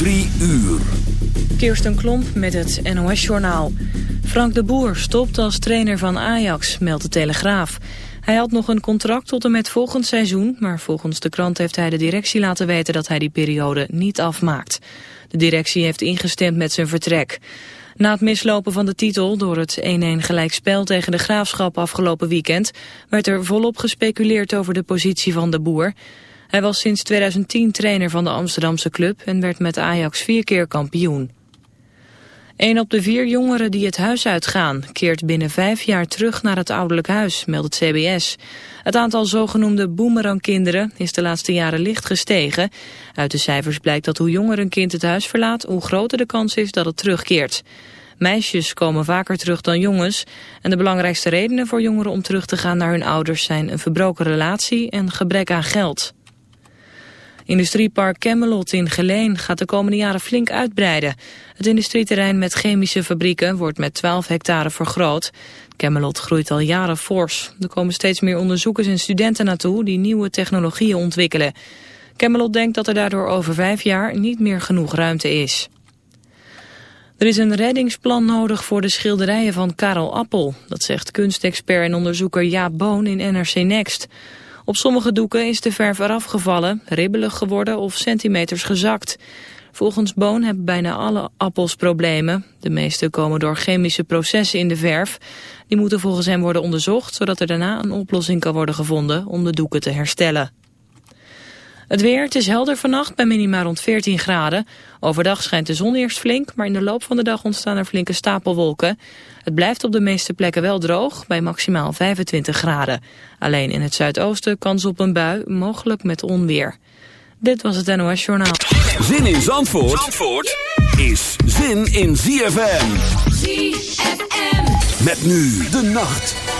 Drie uur. Kirsten Klomp met het NOS-journaal. Frank de Boer stopt als trainer van Ajax, meldt de Telegraaf. Hij had nog een contract tot en met volgend seizoen... maar volgens de krant heeft hij de directie laten weten dat hij die periode niet afmaakt. De directie heeft ingestemd met zijn vertrek. Na het mislopen van de titel door het 1-1 gelijkspel tegen de Graafschap afgelopen weekend... werd er volop gespeculeerd over de positie van de Boer... Hij was sinds 2010 trainer van de Amsterdamse club en werd met Ajax vier keer kampioen. Een op de vier jongeren die het huis uitgaan keert binnen vijf jaar terug naar het ouderlijk huis, meldt het CBS. Het aantal zogenoemde boemerangkinderen is de laatste jaren licht gestegen. Uit de cijfers blijkt dat hoe jonger een kind het huis verlaat, hoe groter de kans is dat het terugkeert. Meisjes komen vaker terug dan jongens. En de belangrijkste redenen voor jongeren om terug te gaan naar hun ouders zijn een verbroken relatie en gebrek aan geld. Industriepark Camelot in Geleen gaat de komende jaren flink uitbreiden. Het industrieterrein met chemische fabrieken wordt met 12 hectare vergroot. Camelot groeit al jaren fors. Er komen steeds meer onderzoekers en studenten naartoe die nieuwe technologieën ontwikkelen. Camelot denkt dat er daardoor over vijf jaar niet meer genoeg ruimte is. Er is een reddingsplan nodig voor de schilderijen van Karel Appel. Dat zegt kunstexpert en onderzoeker Jaap Boon in NRC Next. Op sommige doeken is de verf eraf gevallen, ribbelig geworden of centimeters gezakt. Volgens Boon hebben bijna alle appels problemen. De meeste komen door chemische processen in de verf. Die moeten volgens hem worden onderzocht, zodat er daarna een oplossing kan worden gevonden om de doeken te herstellen. Het weer, het is helder vannacht bij minima rond 14 graden. Overdag schijnt de zon eerst flink, maar in de loop van de dag ontstaan er flinke stapelwolken. Het blijft op de meeste plekken wel droog, bij maximaal 25 graden. Alleen in het zuidoosten kans op een bui, mogelijk met onweer. Dit was het NOS Journaal. Zin in Zandvoort, Zandvoort is zin in ZFM. ZFM. Met nu de nacht.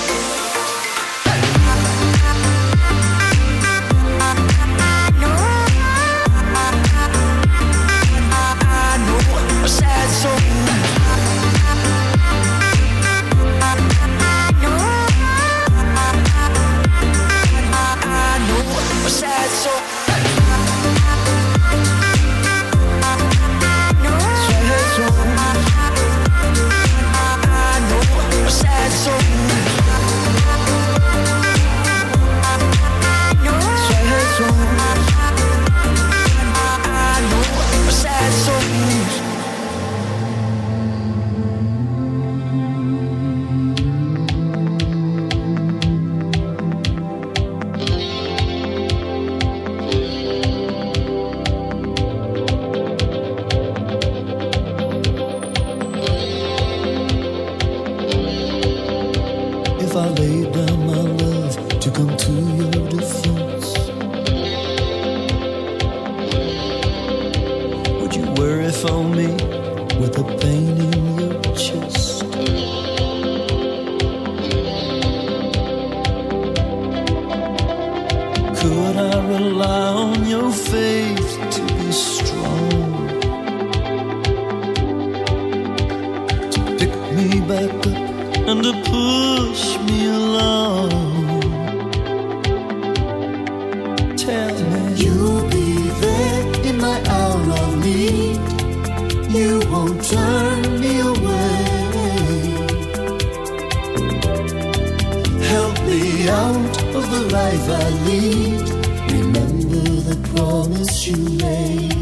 life I lead. Remember the promise you made.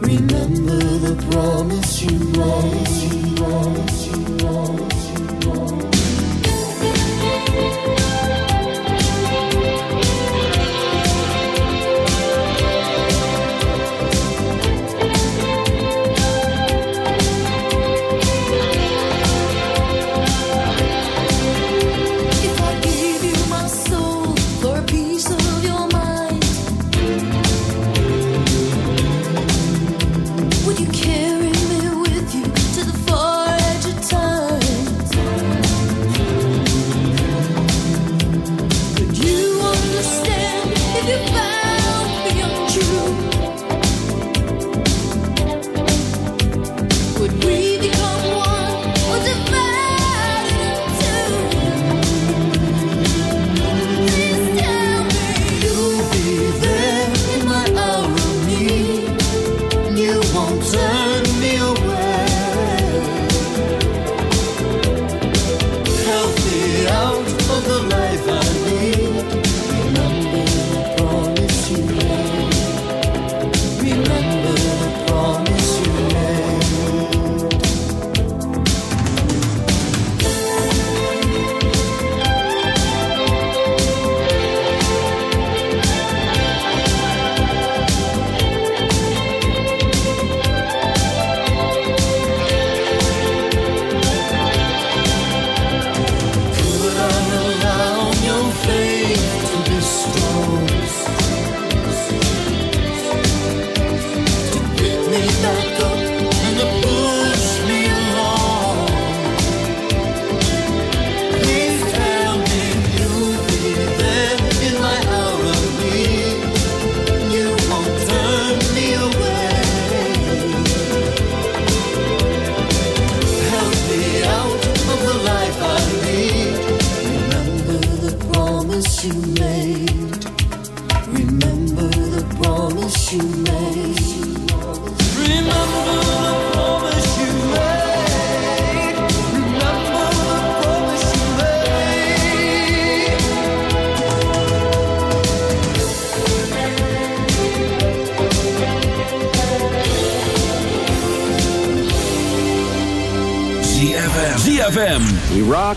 Remember the promise you made. Promise you, promise you, promise.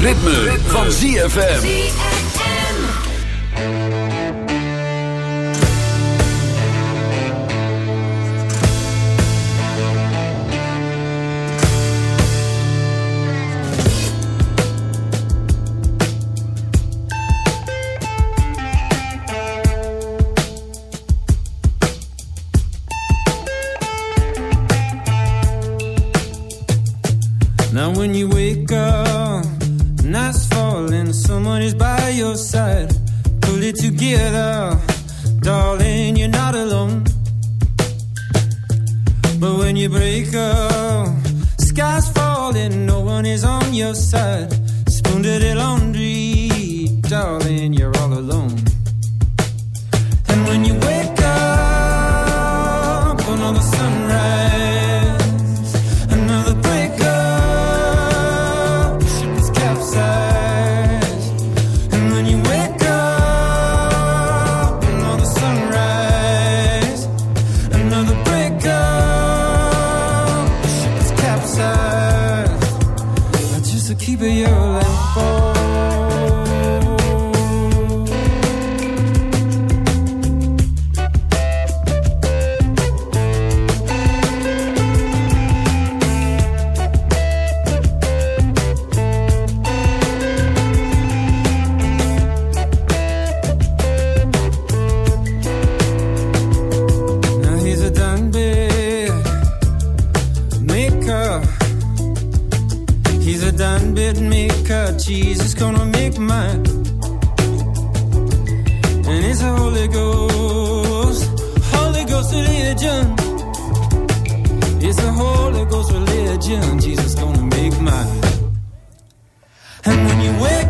Ritme, van ZFM. religion a Holy Ghost religion. Jesus gonna make mine. And when you wake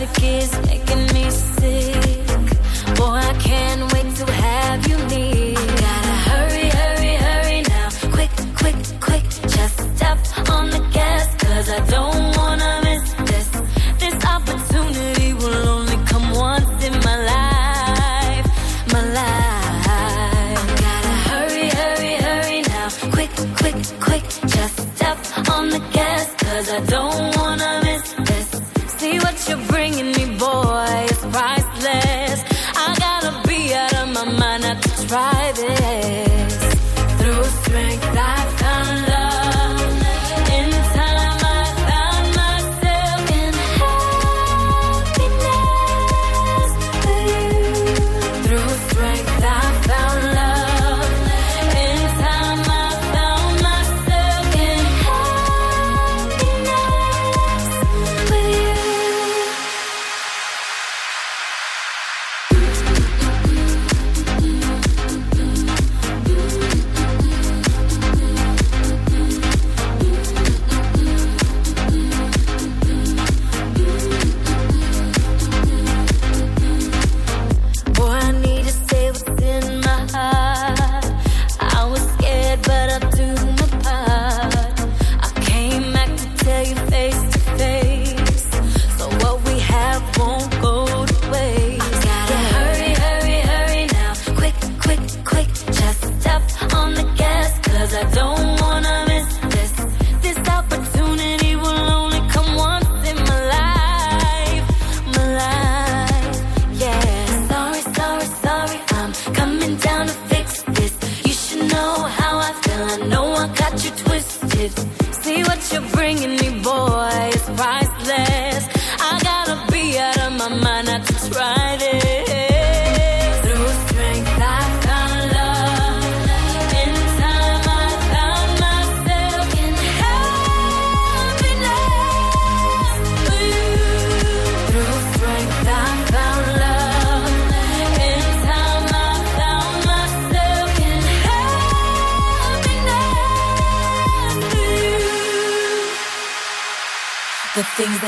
music is making me sick. Boy, I can't wait to have you near.